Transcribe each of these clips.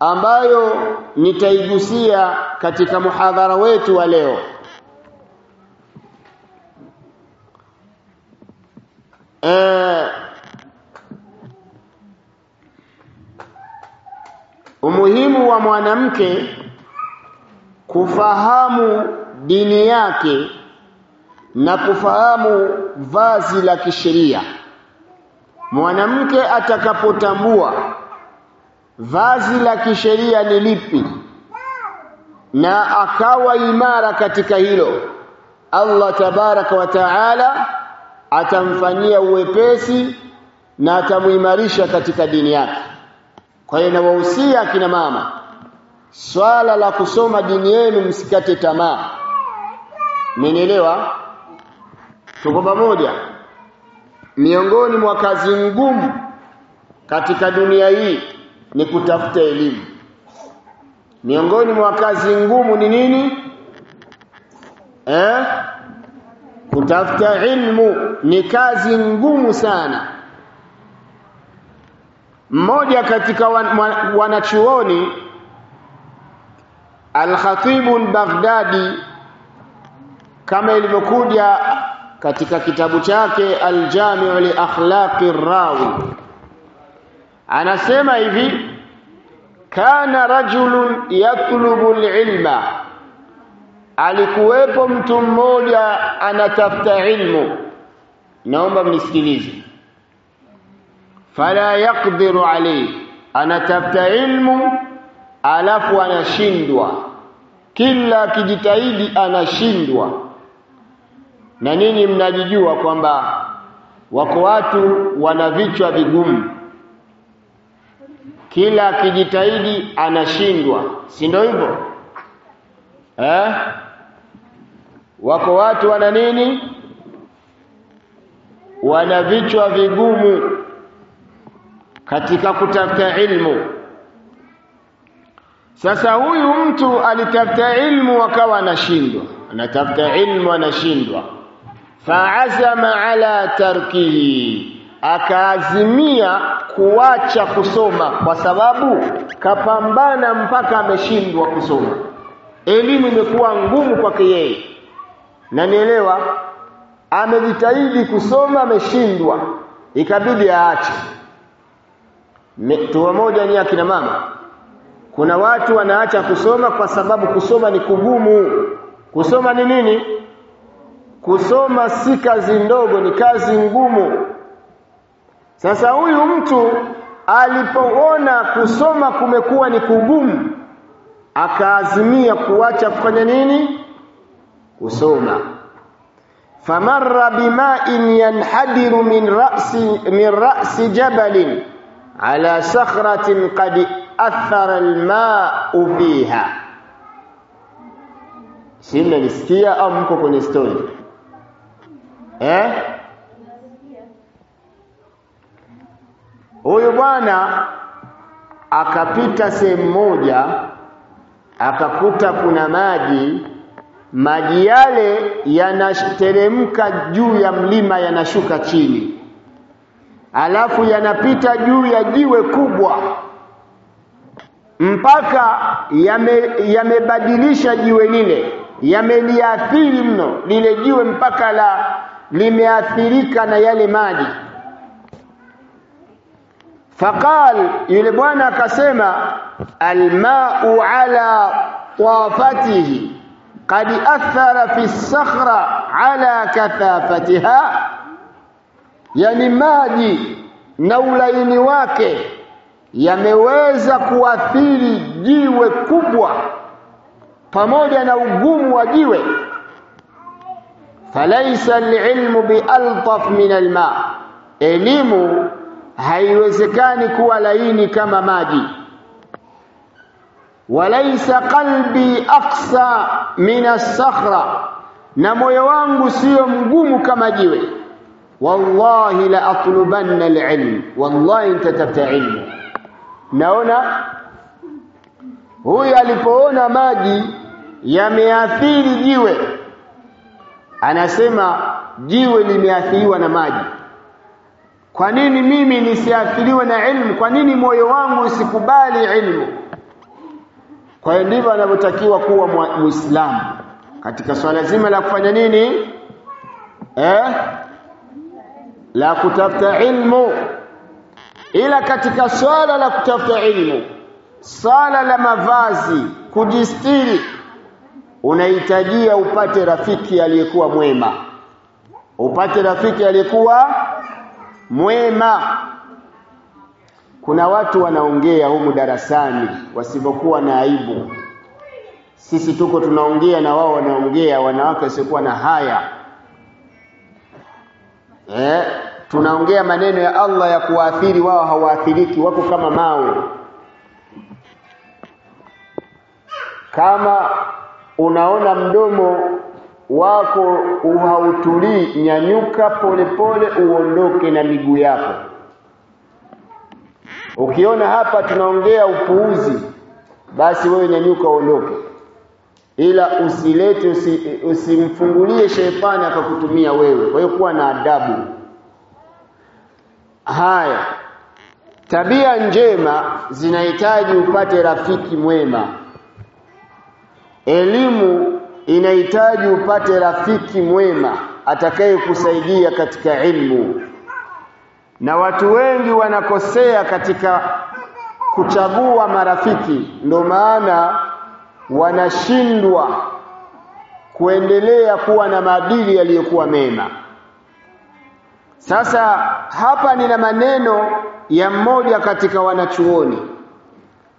ambayo nitaigusia katika muhadhara wetu wa leo. E, umuhimu wa mwanamke kufahamu dini yake na kufahamu vazi la kisheria. Mwanamke atakapotambua vazi la kisheria ni lipi? Na akawa imara katika hilo. Allah tabaraka wa taala atamfanyia uwepesi na atamuimarisha katika dini yake. Kwa hiyo nawahusia akina mama swala la kusoma dini yenu msikate tamaa. Mmenielewa? Tuko pamoja. Miongoni mwa kazi ngumu katika dunia hii ni kutafuta elimu. Miongoni mwa kazi ngumu ni nini? Eh? Kutafuta ilmu ni kazi ngumu sana. Mmoja katika wanachuoni Al-Khatib al-Baghdadi kama ilivyokuja katika kitabu chake Al-Jami' li akhlaqi rawi anasema hivi kana rajulun yatlubu al-ilma. Alikuwepo mtu mmoja anatafuta ilmu. Naomba mnisikilize. Fala yaqdiru alayhi. Anatafuta ilmu alafu anashindwa. Kila akijitahidi anashindwa. Na nini mnajijua kwamba wako watu wana vichwa vigumu kila akijitahidi anashindwa. Si ndio hivyo? Eh? Wako watu wana nini? Wana vichwa vigumu katika kutafuta ilmu. Sasa huyu mtu alitafuta ilmu akawa anashindwa. Anatafuta ilmu anashindwa. Faazama ala tarkihi akaazimia kuacha kusoma. Kwa sababu kapambana mpaka ameshindwa kusoma. Elimu imekuwa ngumu kwake yeye. Na nielewa amejitahidi kusoma ameshindwa. Ikabidi aache. Tuwa moja ni akina mama. Kuna watu wanaacha kusoma kwa sababu kusoma ni kugumu. Kusoma ni nini? Kusoma si kazi ndogo ni kazi ngumu sasa huyu mtu alipoona kusoma kumekuwa ni kugumu akaazimia kuacha kufanya nini? Kusoma. Famarra bima'in yanhadiru min ra'si min ra'si jabalin ala sakhratin qad athara alma'u fiha. Sina nisikia au mko kwenye story? Eh huyu bwana akapita sehemu moja akakuta kuna maji. Maji yale yanateremka juu ya mlima yanashuka chini. Alafu yanapita juu ya jiwe kubwa. Mpaka yamebadilisha yame jiwe lile. Yameliathiri mno. Lile jiwe mpaka la limeathirika na yale maji faqal yule bwana akasema almau ala tafatihi qad athara fi sakhra ala kathafatiha yani maji na ulaini wake yameweza kuathiri jiwe kubwa pamoja na ugumu wa jiwe falaisa alilmu bialtaf min alma elimu haiwezekani kuwa laini kama maji. Walaisa qalbi aqsa min as-sakhra na moyo wangu sio mgumu kama jiwe. Wallahi la atlubanna al-ilm wallahi nitatafuta ilmu. Naona huyu alipoona maji yameathiri jiwe anasema jiwe limeathiriwa na maji kwa nini mimi nisiathiriwe na ilmu? Kwa nini moyo wangu usikubali ilmu? Kwa hiyo ndivyo anavyotakiwa kuwa muislamu. Katika swala zima la kufanya nini? Eh? La kutafuta ilmu. Ila katika swala la kutafuta ilmu swala la mavazi kujistiri unahitajia upate rafiki aliyekuwa mwema. Upate rafiki aliyekuwa mwema. Kuna watu wanaongea humu darasani wasivyokuwa na aibu. Sisi tuko tunaongea na wao wanaongea wanawake wasiokuwa na haya. Eh tunaongea maneno ya Allah ya kuwaathiri wao hawaathiriki wako kama mawe. Kama unaona mdomo wako uhautulii, nyanyuka polepole pole uondoke na miguu yako. Ukiona hapa tunaongea upuuzi basi wewe nyanyuka uondoke. Ila usilete usi, usimfungulie shetani akakutumia wewe. Kwa hiyo kuwa na adabu. Haya. Tabia njema zinahitaji upate rafiki mwema. Elimu inahitaji upate rafiki mwema atakayekusaidia katika ilmu. Na watu wengi wanakosea katika kuchagua marafiki ndio maana wanashindwa kuendelea kuwa na maadili yaliyokuwa mema. Sasa hapa nina maneno ya mmoja katika wanachuoni.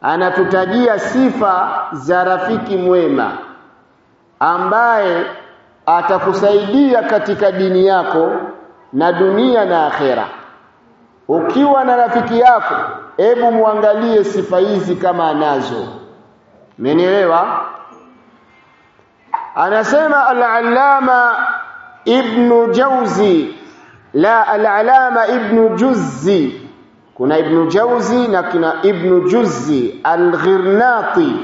Anatutajia sifa za rafiki mwema ambaye atakusaidia katika dini yako na dunia na akhera. Ukiwa na rafiki yako hebu muangalie sifa hizi kama anazo. Mmenielewa? Anasema al-Allama Ibn Jauzi la al-Allama Ibn Juzzi. Kuna Ibn Jauzi na kuna Ibn Juzzi al-Ghirnati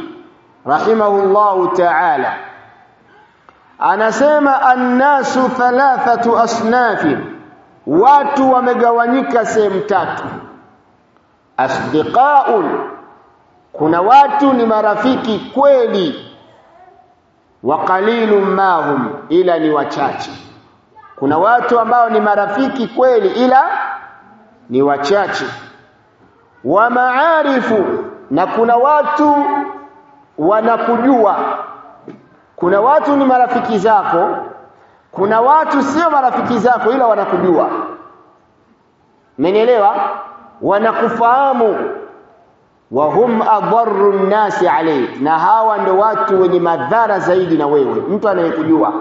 rahimahullahu ta'ala anasema annasu thalathatu asnafi watu wamegawanyika sehemu tatu. Asdiqaun kuna watu ni marafiki kweli. Wa qalilun mahum ila ni wachache. Kuna watu ambao ni marafiki kweli ila ni wachache. Wa maarifu na kuna watu wanakujua kuna watu ni marafiki zako kuna watu sio marafiki zako ila wanakujua. Mmenielewa wanakufahamu. Wa hum adharru nnasi alayhi na hawa ndo watu wenye madhara zaidi na wewe. Mtu anayekujua.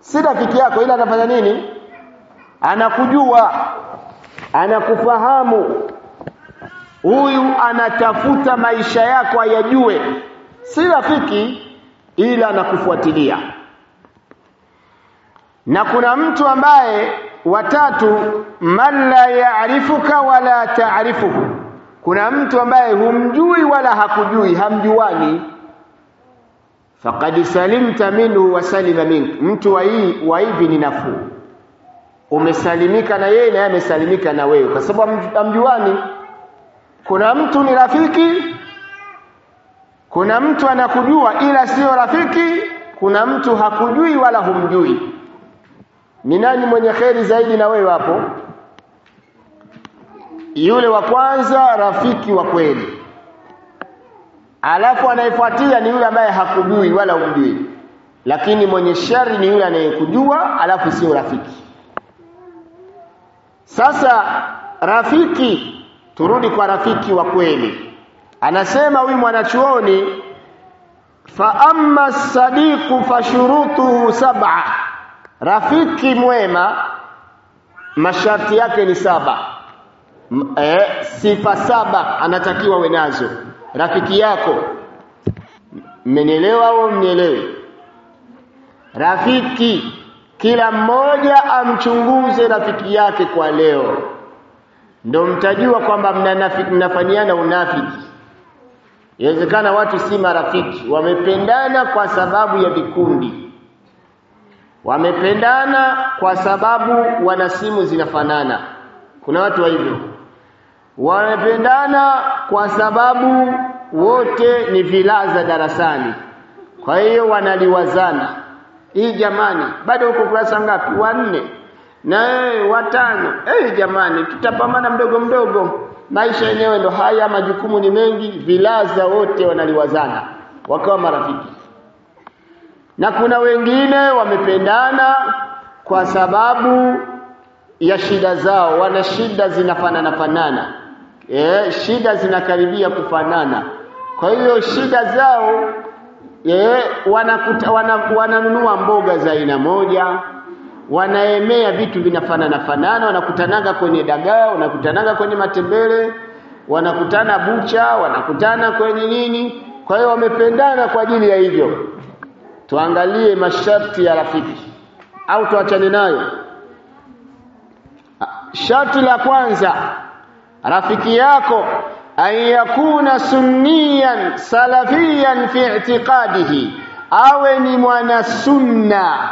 Si rafiki yako ila anafanya nini? Anakujua. Anakufahamu. Huyu anatafuta maisha yako ayajue. Si rafiki ila na kufuatilia na kuna mtu ambaye watatu man la yaarifuka wala taarifuhu kuna mtu ambaye humjui wala hakujui hamjuani. Faqad salimta minhu wa salima mink. Mtu wa hii wa hivi ni nafuu. Umesalimika na yeye na yeye amesalimika na wewe. Kwa sababu hamjuani. Kuna mtu ni rafiki kuna mtu anakujua ila sio rafiki kuna mtu hakujui wala humjui. Ni nani mwenye kheri zaidi na wewe hapo? Yule wa kwanza rafiki wa kweli. Alafu anayefuatia ni yule ambaye hakujui wala humjui. Lakini mwenye shari ni yule anayekujua alafu sio rafiki. Sasa rafiki turudi kwa rafiki wa kweli anasema huyu mwanachuoni fa amma sadiqu fashurutuhu sab'a. Rafiki mwema masharti yake ni saba. E, sifa saba anatakiwa we nazo. Rafiki yako mmenielewa au mnielewe rafiki kila mmoja amchunguze rafiki yake kwa leo. Ndio mtajua kwamba mnafanyiana unafiki inawezekana watu si marafiki. Wamependana kwa sababu ya vikundi. Wamependana kwa sababu wana simu zinafanana. Kuna watu wa hivyo. Wamependana kwa sababu wote ni vilaza darasani. Kwa hiyo wanaliwazana. Hii jamani bado huko kurasa ngapi? Wanne. Na watano. Eh jamani tutapambana mdogo mdogo maisha yenyewe ndo haya majukumu ni mengi vilaza wote wanaliwazana wakawa marafiki. Na kuna wengine wamependana kwa sababu ya shida zao wana shida zinafanana fanana. E, shida zinakaribia kufanana. Kwa hiyo shida zao e, wanakuta, wana, wananunua mboga za aina moja wanaemea vitu vinafanana fanana wanakutananga kwenye dagaa wanakutananga kwenye matembele wanakutana bucha wanakutana kwenye nini. Kwa hiyo wamependana kwa ajili ya hivyo. Tuangalie masharti ya rafiki au tuachane nayo. Sharti la kwanza rafiki yako an yakuna sunniyan salafiyan fi i'tiqadihi awe ni mwana sunna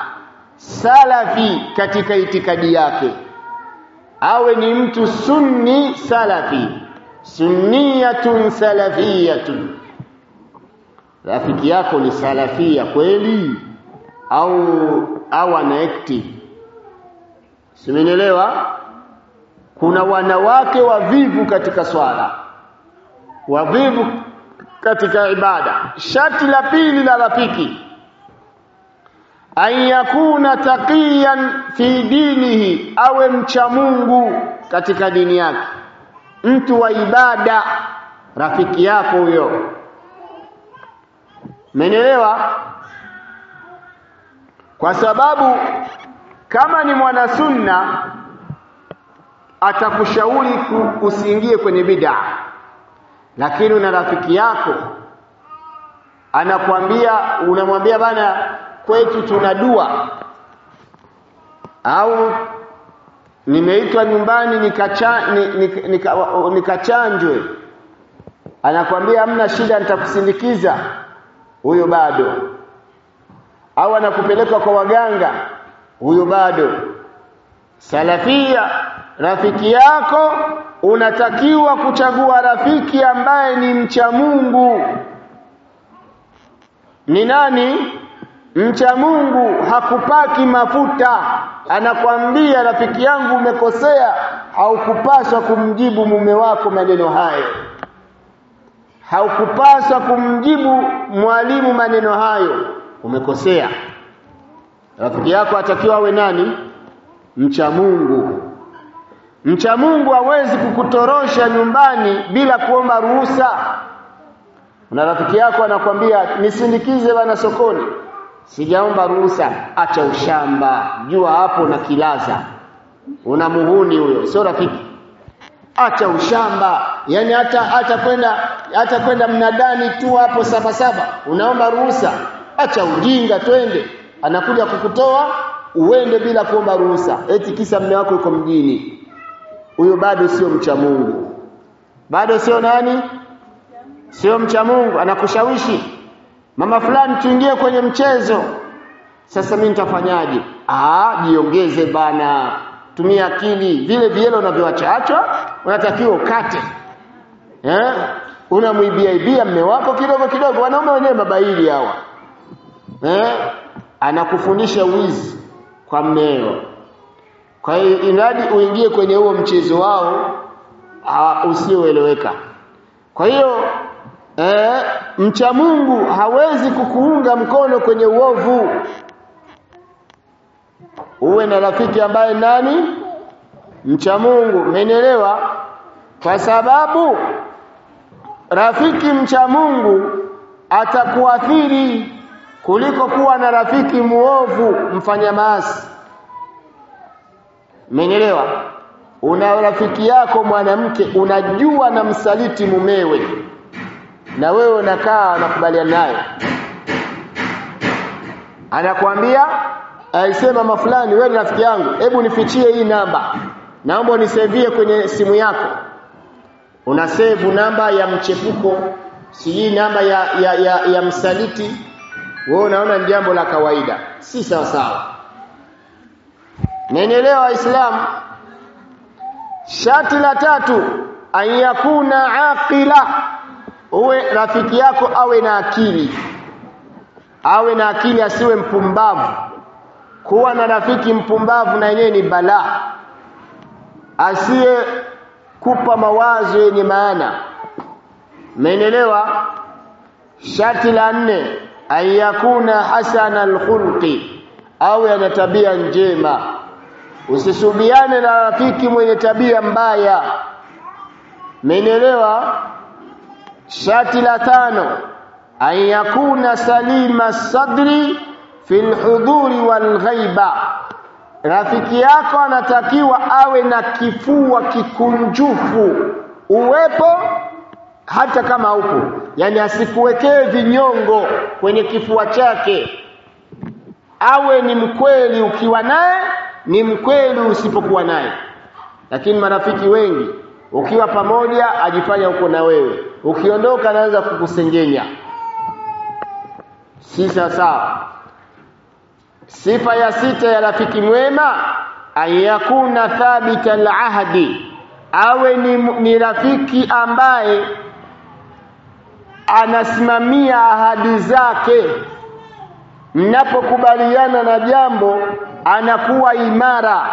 salafi katika itikadi yake. Awe ni mtu sunni salafi. Sunniyatun salafiyatun. Rafiki yako ni salafia kweli? Au au anaekti simenielewa? Kuna wanawake wavivu katika swala. Wavivu katika ibada. Shati la pili la rafiki an yakuna taqiyan fi dinihi awe mcha Mungu katika dini yake mtu wa ibada rafiki yako huyo Menelewa? Kwa sababu kama ni mwanasunna atakushauri usiingie kwenye bid'a. Lakini una rafiki yako anakwambia unamwambia bana kwetu tuna dua. Au nimeitwa nyumbani nikachanjwe nika, nika, anakwambia hamna shida nitakusindikiza. Huyo bado. Au anakupeleka kwa waganga. Huyo bado. Salafia rafiki yako unatakiwa kuchagua rafiki ambaye ni mcha Mungu. Ni nani mcha Mungu hakupaki mafuta. Anakwambia rafiki yangu umekosea. Haukupaswa kumjibu mume wako maneno hayo. Haukupaswa kumjibu mwalimu maneno hayo. Umekosea. Rafiki yako atakiwa awe nani? Mcha Mungu. Mcha Mungu hawezi kukutorosha nyumbani bila kuomba ruhusa. Na rafiki yako anakwambia nisindikize bana sokoni sijaomba ruhusa acha ushamba jua hapo na kilaza. Una muhuni huyo sio rafiki. Acha ushamba yani hata hata kwenda hata kwenda mnadani tu hapo saba saba. Unaomba ruhusa acha ujinga twende. Anakuja kukutoa uende bila kuomba ruhusa. Eti kisa mme wako yuko mjini. Huyo bado sio mcha Mungu. Bado sio nani? Sio mcha Mungu. Anakushawishi mama fulani tuingie kwenye mchezo. Sasa mimi nitafanyaje? Ah jiongeze bana. Tumia akili. Vile vielo unavyoachachwa unatakiwa ukate. Eh? Unamwibia ibia mme wako kidogo kidogo. Wanaume wenyewe mabaili hawa. Eh? Anakufundisha wizi kwa mmeo. Kwa hiyo inadi uingie kwenye huo mchezo wao usioeleweka. Kwa hiyo eh, mcha Mungu hawezi kukuunga mkono kwenye uovu. Uwe na rafiki ambaye nani? Mcha Mungu. Umenielewa? Kwa sababu rafiki mcha Mungu atakuathiri kuliko kuwa na rafiki muovu mfanya maasi. Umenielewa? Una rafiki yako mwanamke unajua na msaliti mumewe na wewe unakaa unakubaliana naye? Anakuambia aisema mama fulani wewe ni rafiki yangu. Hebu nifichie hii namba. Naomba unisevie kwenye simu yako. Una save namba ya mchepuko. Sijui namba ya, ya, ya, ya msaliti. Wewe unaona ni jambo la kawaida. Si sawa sawa. Nenelewa waislamu? Shati la tatu an yakuna aqila uwe rafiki yako awe na akili awe na akili asiwe mpumbavu kuwa na rafiki mpumbavu na yenyewe ni balaa asiyekupa mawazo yenye maana Umeelewa? Sharti la nne ayakuna hasana alkhulqi, awe ana tabia njema. Usisubiane na rafiki mwenye tabia mbaya. Umeelewa? Sharti la tano ayakuna salima sadri fi huduri walghaiba rafiki yako anatakiwa awe na kifua kikunjufu, uwepo hata kama upo, yani asikuwekee vinyongo kwenye kifua chake. Awe ni mkweli ukiwa naye, ni mkweli usipokuwa naye. Lakini marafiki wengi, ukiwa pamoja ajifanya uko na wewe, ukiondoka anaanza kukusengenya. Si sawa. Sifa ya sita ya rafiki mwema, ayakuna thabita al-ahdi, awe ni, ni rafiki ambaye anasimamia ahadi zake. Mnapokubaliana na jambo, anakuwa imara.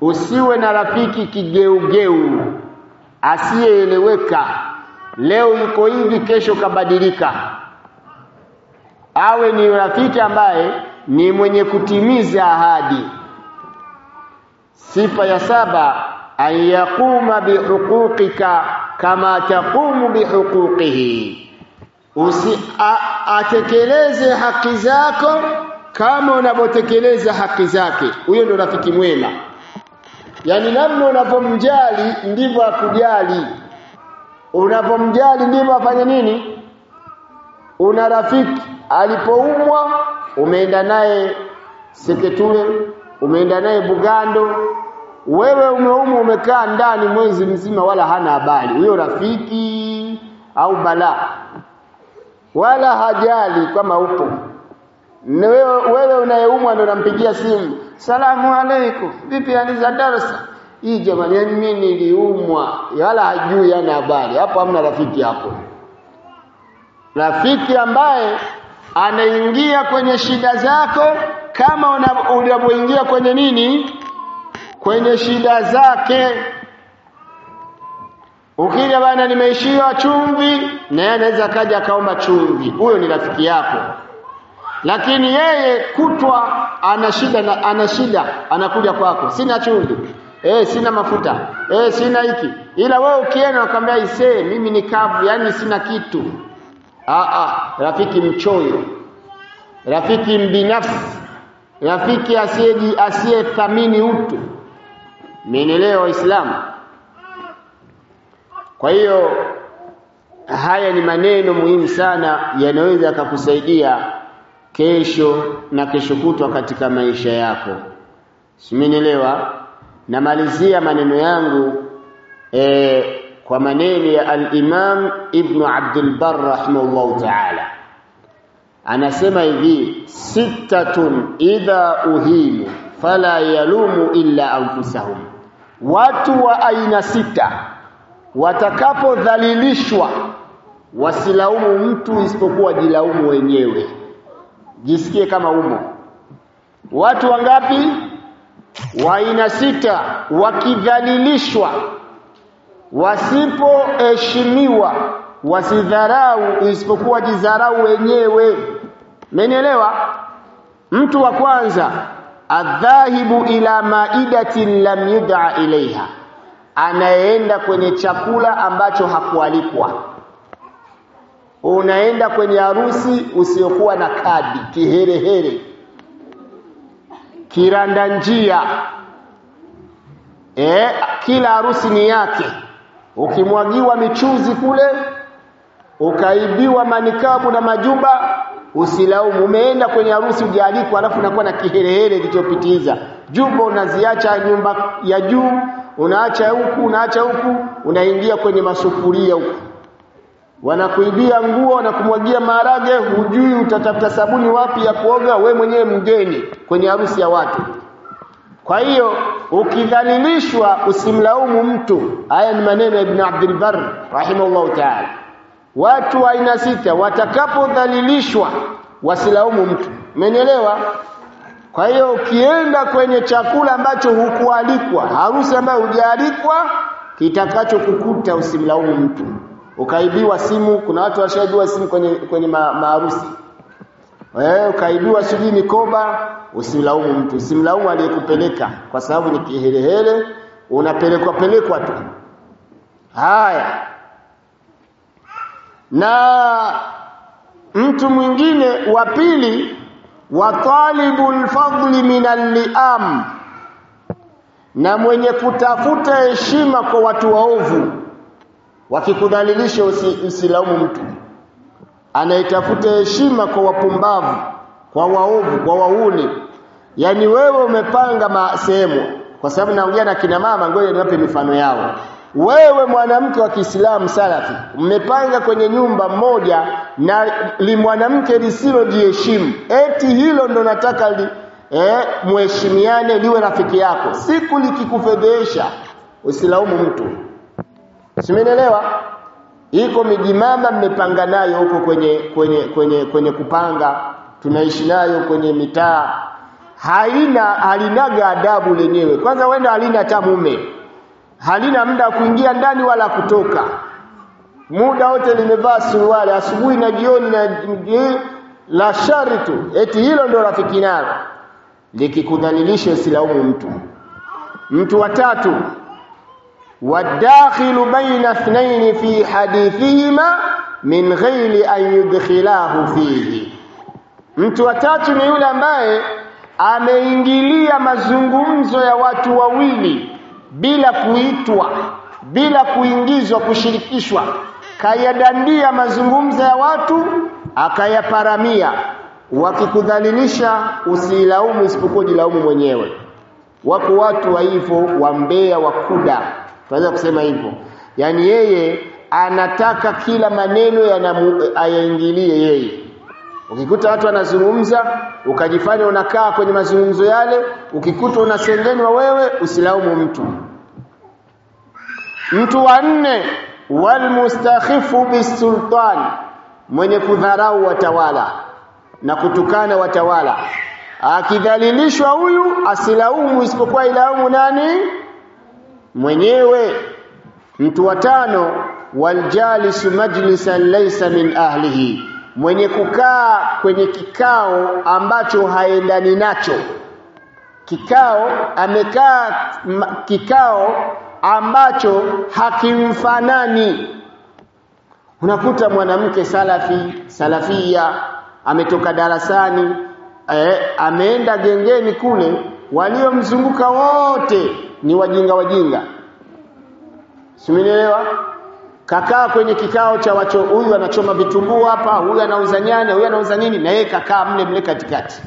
Usiwe na rafiki kigeugeu asiyeeleweka, leo yuko hivi, kesho kabadilika. Awe ni rafiki ambaye ni mwenye kutimiza ahadi. Sifa ya saba, an yaquma bihuquqika kama taqumu bihuquqihi, usi atekeleze haki zako kama unavyotekeleza haki zake. Huyo ndio rafiki mwema. yani namna unavyomjali ndivyo akujali, unavyomjali ndivyo afanye nini. Una rafiki. Alipoumwa, umeenda naye Seketule, umeenda naye Bugando, wewe umeumwa umekaa ndani mwezi mzima wala hana habari. Huyo rafiki au balaa wala hajali kama upo. Wewe, wewe unayeumwa ndo unampigia simu. Salamu alaikum vipi hali za darasa hii jamani yani mimi niliumwa wala hajui yana habari. Hapo hamna rafiki hapo. Rafiki ambaye anaingia kwenye shida zako kama unavyoingia kwenye nini? Kwenye shida zake. Ukija bana, nimeishiwa chumvi, na yeye anaweza kaja akaomba chumvi, huyo ni rafiki yako. Lakini yeye kutwa ana shida na ana shida, anakuja kwako, sina chumvi eh, sina mafuta eh, sina hiki, ila wewe ukienda ukamwambia isee, mimi ni kavu, yani sina kitu. Ah, ah, rafiki mchoyo, rafiki mbinafsi, rafiki asiyeji asiyethamini utu Mmenielewa Waislamu? Kwa hiyo haya ni maneno muhimu sana, yanaweza yakakusaidia kesho na kesho kutwa katika maisha yako. Simenielewa? Namalizia maneno yangu e, kwa maneno ya al-Imam Ibn Abdul Barr rahimahullahu ta'ala, anasema hivi: sittatun idha uhimu fala yalumu illa anfusahum Watu wa aina sita watakapodhalilishwa wasilaumu mtu isipokuwa jilaumu wenyewe. Jisikie kama umo. Watu wangapi? Wa aina sita wakidhalilishwa, wasipoheshimiwa, wasidharau isipokuwa jidharau wenyewe. Mmenielewa? Mtu wa kwanza adhahibu ila maidatin lam yud'a ilaiha, anayeenda kwenye chakula ambacho hakualikwa. Unaenda kwenye harusi usiokuwa na kadi, kiherehere, kiranda njia. E, kila harusi ni yake. Ukimwagiwa michuzi kule, ukaibiwa manikabu na majuba Usilaumu, umeenda kwenye harusi ujaalikwa, alafu unakuwa na kiherehere kilichopitiza. Jumba unaziacha nyumba ya juu, unaacha huku, unaacha huku, unaingia kwenye masufuria huku, wanakuibia nguo na kumwagia maharage, hujui utatafuta sabuni wapi ya kuoga, we mwenyewe mgeni kwenye harusi ya watu. Kwa hiyo ukidhalilishwa, usimlaumu mtu. Haya ni maneno ya Ibn Abdul Barr rahimahullahu ta'ala. watu wa aina sita watakapodhalilishwa wasilaumu mtu umenielewa kwa hiyo ukienda kwenye chakula ambacho hukualikwa harusi ambayo hujaalikwa kitakachokukuta usimlaumu mtu ukaibiwa simu kuna watu washaibiwa simu kwenye kwenye ma, maharusi eh ukaibiwa sijui mikoba usimlaumu mtu usimlaumu aliyekupeleka kwa sababu ni kihelehele unapelekwa pelekwa tu. Haya. Na mtu mwingine wa pili wa talibul fadli min al-liam na mwenye kutafuta heshima kwa watu waovu wakikudhalilisha usi, usilaumu mtu. Anayetafuta heshima kwa wapumbavu kwa waovu kwa wauni. Yani wewe umepanga sehemu. Kwa sababu naongea na kina mama ngoja niwape mifano yao. Wewe mwanamke wa Kiislamu salafi mmepanga kwenye nyumba moja na li mwanamke lisilojiheshimu eti hilo ndo nataka li, eh, muheshimiane liwe rafiki yako. Siku likikufedhesha usilaumu mtu simenielewa iko mijimama mmepanga nayo huko kwenye kwenye kwenye kwenye kupanga. Tunaishi nayo kwenye mitaa. Haina halinaga adabu lenyewe. Kwanza wenda halina hata mume. Halina muda kuingia ndani wala kutoka. Muda wote limevaa suruali. Asubuhi na jioni na la shari tu. Eti hilo ndo rafiki nalo. Likikudhalilisha usilaumu mtu. Mtu watatu والداخل بين اثنين في حديثهما من غير أن يدخلاه فيه mtu watatu ni yule ambaye ameingilia mazungumzo ya watu wawili bila kuitwa bila kuingizwa kushirikishwa kayadandia mazungumzo ya watu akayaparamia wakikudhalilisha usilaumu isipokuwa jilaumu mwenyewe wako watu wa hivyo wambea wakuda tunaweza kusema hivyo. Yaani yeye anataka kila maneno ayaingilie yeye. Ukikuta watu wanazungumza ukajifanya unakaa kwenye mazungumzo yale ukikuta unasengenywa wewe usilaumu mtu. Mtu wa nne walmustakhifu bisultan mwenye kudharau watawala na kutukana watawala. Akidhalilishwa huyu asilaumu isipokuwa ilaumu nani mwenyewe mtu wa tano waljalisu majlisan laysa min ahlihi. Mwenye kukaa kwenye kikao ambacho haendani nacho. Kikao amekaa kikao ambacho hakimfanani. Unakuta mwanamke salafi salafia ametoka darasani eh, ameenda gengeni kule waliomzunguka wote ni wajinga wajinga. Simenielewa kakaa kwenye kikao cha wacho huyu anachoma vitunguu hapa huyu anauza nyanya huyu anauza nini na yeye kakaa mle mle katikati.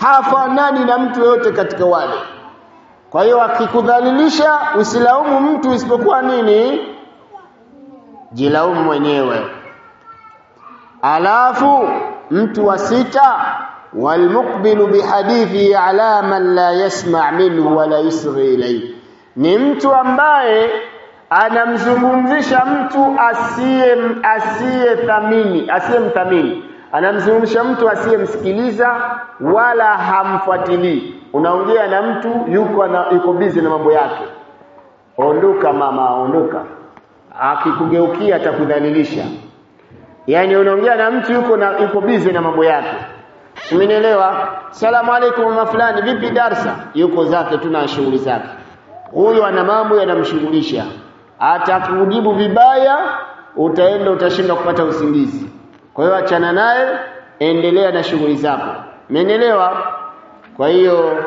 Hafanani na mtu yote katika wale. Kwa hiyo akikudhalilisha usilaumu mtu isipokuwa nini? Jilaumu mwenyewe. Alafu mtu wa sita walmuqbilu bihadithi ala man la yasma minhu wala yusghi ilayhi. Ni mtu ambaye anamzungumzisha mtu asiye asiye thamini asiyemthamini anamzungumzisha mtu asiyemsikiliza wala hamfuatilii. Unaongea na mtu yuko na, yuko busy na mambo yake. Ondoka mama ondoka. Akikugeukia atakudhalilisha. Yani unaongea na mtu yuko na yuko busy na mambo yake umenielewa? Salamu alaykum mama fulani vipi darsa? Yuko zake tu na shughuli zake. Huyu ana mambo yanamshughulisha. Atakujibu vibaya utaenda utashindwa kupata usingizi. Kwa hiyo achana naye endelea na shughuli zako. Umenielewa? kwa hiyo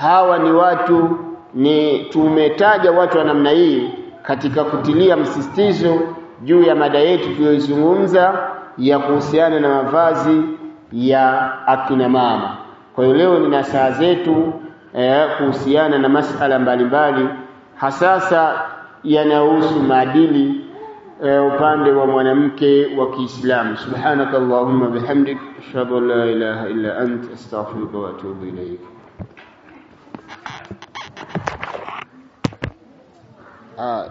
hawa ni watu ni tumetaja watu wa namna hii katika kutilia msisitizo juu ya mada yetu tuliyozungumza ya kuhusiana na mavazi ya akina mama. Kwa hiyo leo ni nasaha zetu eh, kuhusiana na masala mbalimbali hasasa yanayohusu maadili eh, upande wa mwanamke wa Kiislamu. Subhanaka allahumma bihamdik ashhadu an la ilaha illa ant astaghfiruka wa atubu ilayk. Ah